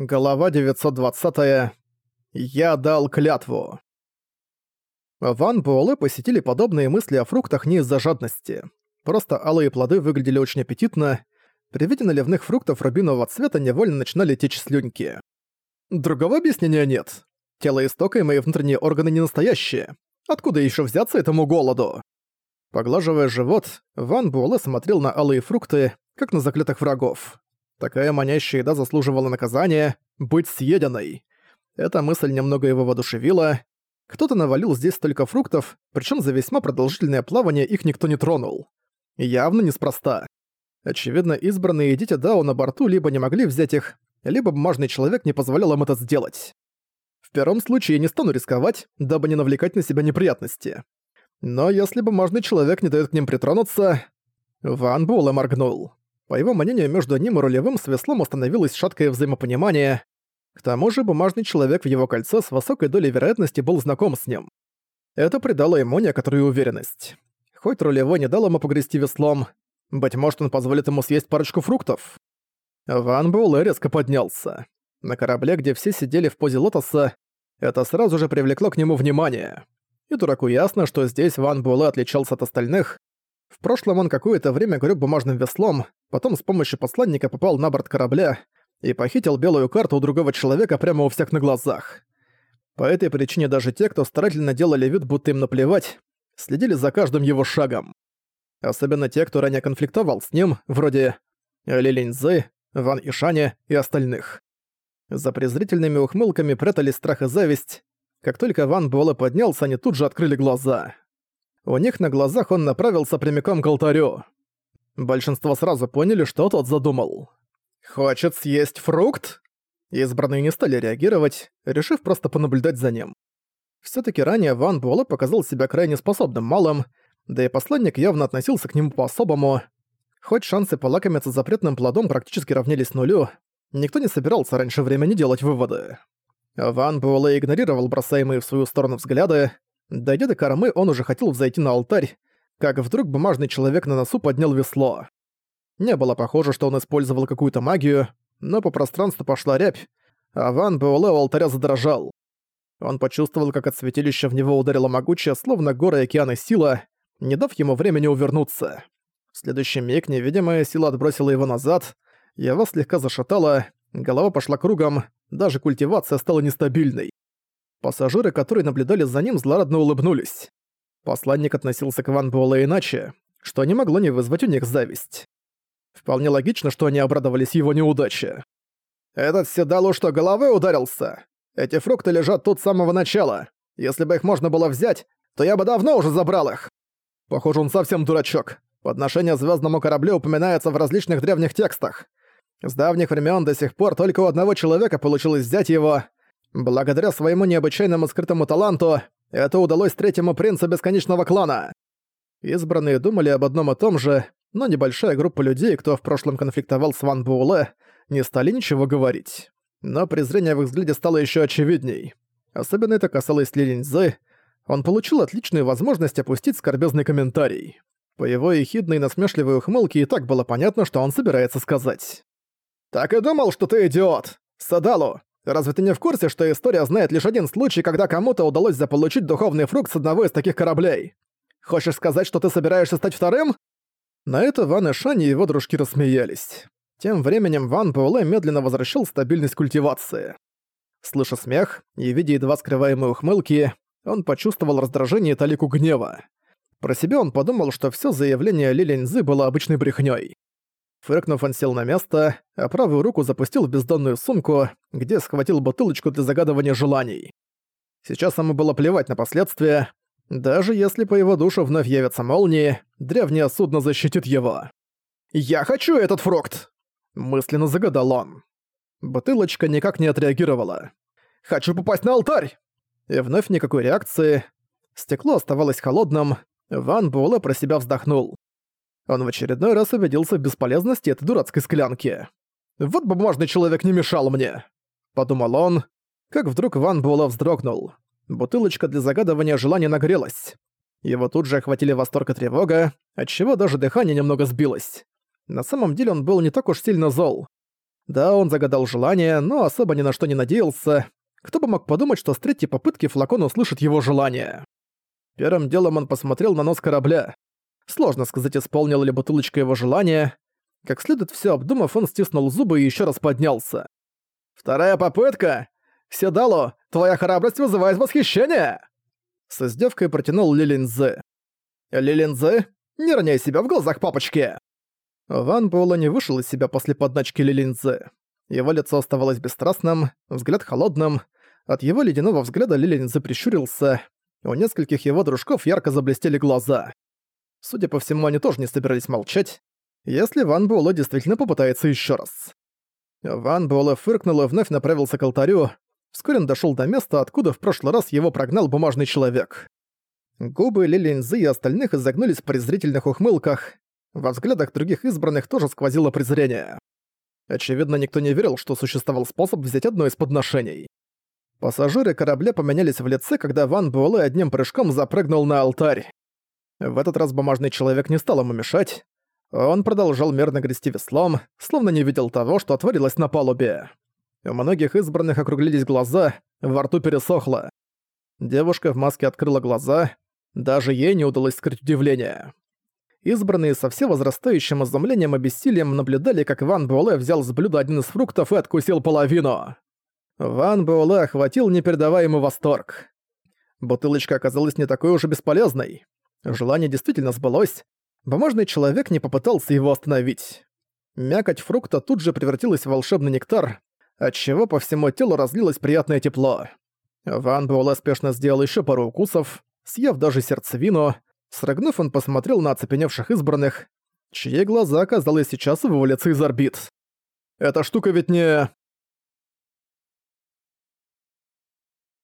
Глава 920. Я дал клятву. Ван Буэлэ посетили подобные мысли о фруктах не из-за жадности. Просто алые плоды выглядели очень аппетитно. При виде наливных фруктов рубинового цвета невольно начинали течь слюньки. Другого объяснения нет. Тело истока и мои внутренние органы не настоящие. Откуда еще взяться этому голоду? Поглаживая живот, Ван Буэлэ смотрел на алые фрукты, как на заклятых врагов. Такая манящая еда заслуживала наказания — быть съеденной. Эта мысль немного его воодушевила. Кто-то навалил здесь столько фруктов, причем за весьма продолжительное плавание их никто не тронул. Явно неспроста. Очевидно, избранные дети Дао на борту либо не могли взять их, либо бумажный человек не позволял им это сделать. В первом случае я не стану рисковать, дабы не навлекать на себя неприятности. Но если бумажный человек не дает к ним притронуться... Ван Буэлэ моргнул. По его мнению, между ним и рулевым с веслом установилось шаткое взаимопонимание. К тому же бумажный человек в его кольце с высокой долей вероятности был знаком с ним. Это придало ему некоторую уверенность. Хоть рулевой не дал ему погрести веслом, быть может, он позволит ему съесть парочку фруктов. Ван Буэлэ резко поднялся. На корабле, где все сидели в позе лотоса, это сразу же привлекло к нему внимание. И дураку ясно, что здесь Ван Буэлэ отличался от остальных, в прошлом он какое-то время греб бумажным веслом, потом с помощью посланника попал на борт корабля и похитил белую карту у другого человека прямо у всех на глазах. По этой причине даже те, кто старательно делали вид, будто им наплевать, следили за каждым его шагом. Особенно те, кто ранее конфликтовал с ним, вроде Ли Линьзы, Ван Ишаня и остальных. За презрительными ухмылками прятались страх и зависть. Как только Ван Буэлэ поднялся, они тут же открыли глаза. У них на глазах он направился прямиком к алтарю. Большинство сразу поняли, что тот задумал. «Хочет съесть фрукт?» Избранные не стали реагировать, решив просто понаблюдать за ним. Всё-таки ранее Ван Буэлэ показал себя крайне способным малым, да и посланник явно относился к нему по-особому. Хоть шансы полакомиться запретным плодом практически равнялись нулю, никто не собирался раньше времени делать выводы. Ван Буэлэ игнорировал бросаемые в свою сторону взгляды, Дойдя до кормы, он уже хотел взойти на алтарь, как вдруг бумажный человек на носу поднял весло. Не было похоже, что он использовал какую-то магию, но по пространству пошла рябь, а Ван Буэлэ у алтаря задрожал. Он почувствовал, как от святилища в него ударила могучая, словно горы океана сила, не дав ему времени увернуться. В следующий миг невидимая сила отбросила его назад, его слегка зашатало, голова пошла кругом, даже культивация стала нестабильной. Пассажиры, которые наблюдали за ним, злорадно улыбнулись. Посланник относился к Ван Буэлэ иначе, что не могло не вызвать у них зависть. Вполне логично, что они обрадовались его неудаче. «Этот седалу что, головой ударился? Эти фрукты лежат тут с самого начала. Если бы их можно было взять, то я бы давно уже забрал их. Похоже, он совсем дурачок. Подношение звездному кораблю упоминается в различных древних текстах. С давних времен до сих пор только у одного человека получилось взять его, Благодаря своему необычайному скрытому таланту, это удалось третьему принцу Бесконечного Клана. Избранные думали об одном и том же, но небольшая группа людей, кто в прошлом конфликтовал с Ван Буэлэ, не стали ничего говорить. Но презрение в их взгляде стало еще очевидней. Особенно это касалось Ли Линьзы. Он получил отличную возможность опустить скорбезный комментарий. По его ехидной насмешливой ухмылке и так было понятно, что он собирается сказать. «Так и думал, что ты идиот! Садалу, Разве ты не в курсе, что история знает лишь один случай, когда кому-то удалось заполучить духовный фрукт с одного из таких кораблей? Хочешь сказать, что ты собираешься стать вторым?» На это Ван и Шань и его дружки рассмеялись. Тем временем Ван Пауле медленно возвращал стабильность культивации. Слыша смех и видя едва скрываемые ухмылки, он почувствовал раздражение и талику гнева. Про себя он подумал, что все заявление Ли Линьзы было обычной брехнёй. Фыркнув, он сел на место, а правую руку запустил в бездонную сумку, где схватил бутылочку для загадывания желаний. Сейчас ему было плевать на последствия. Даже если по его душу вновь явятся молнии, древнее судно защитит его. «Я хочу этот фрукт!» – мысленно загадал он. Бутылочка никак не отреагировала. «Хочу попасть на алтарь!» И вновь никакой реакции. Стекло оставалось холодным. Ван Буэлэ про себя вздохнул. Он в очередной раз убедился в бесполезности этой дурацкой склянки. «Вот бумажный человек не мешал мне!» Подумал он, как вдруг Ван Буэлэ вздрогнул. Бутылочка для загадывания желания нагрелась. Его тут же охватили восторг и тревога, отчего даже дыхание немного сбилось. На самом деле он был не так уж сильно зол. Да, он загадал желание, но особо ни на что не надеялся. Кто бы мог подумать, что с третьей попытки флакон услышит его желание. Первым делом он посмотрел на нос корабля. Сложно сказать, исполнила ли бутылочка его желание. Как следует все обдумав, он стиснул зубы и еще раз поднялся. «Вторая попытка! Седало, твоя храбрость вызывает восхищение!» С издевкой протянул Лилинзе. «Лилинзе, не роняй себя в глазах папочки!» Ван Буэлла не вышел из себя после подначки Лилинзе. Его лицо оставалось бесстрастным, взгляд холодным. От его ледяного взгляда Лилинзе прищурился. У нескольких его дружков ярко заблестели глаза. Судя по всему, они тоже не собирались молчать, если Ван Буэлэ действительно попытается еще раз. Ван Буэлэ фыркнул и вновь направился к алтарю. Вскоре он дошёл до места, откуда в прошлый раз его прогнал бумажный человек. Губы Лилинзы и остальных изогнулись в презрительных ухмылках. Во взглядах других избранных тоже сквозило презрение. Очевидно, никто не верил, что существовал способ взять одно из подношений. Пассажиры корабля поменялись в лице, когда Ван Буэлэ одним прыжком запрыгнул на алтарь. В этот раз бумажный человек не стал ему мешать. Он продолжал мерно грести веслом, словно не видел того, что творилось на палубе. У многих избранных округлились глаза, во рту пересохло. Девушка в маске открыла глаза, даже ей не удалось скрыть удивление. Избранные со все возрастающим изумлением и бессилием наблюдали, как Ван Буэлэ взял с блюда один из фруктов и откусил половину. Ван Буэлэ охватил непередаваемый восторг. Бутылочка оказалась не такой уж и бесполезной. Желание действительно сбылось. Бумажный человек не попытался его остановить. Мякоть фрукта тут же превратилась в волшебный нектар, отчего по всему телу разлилось приятное тепло. Ван Буэлэ спешно сделал еще пару укусов, съев даже сердцевину. Срыгнув, он посмотрел на оцепеневших избранных, чьи глаза, казалось, сейчас вывалятся из орбит. «Эта штука ведь не...»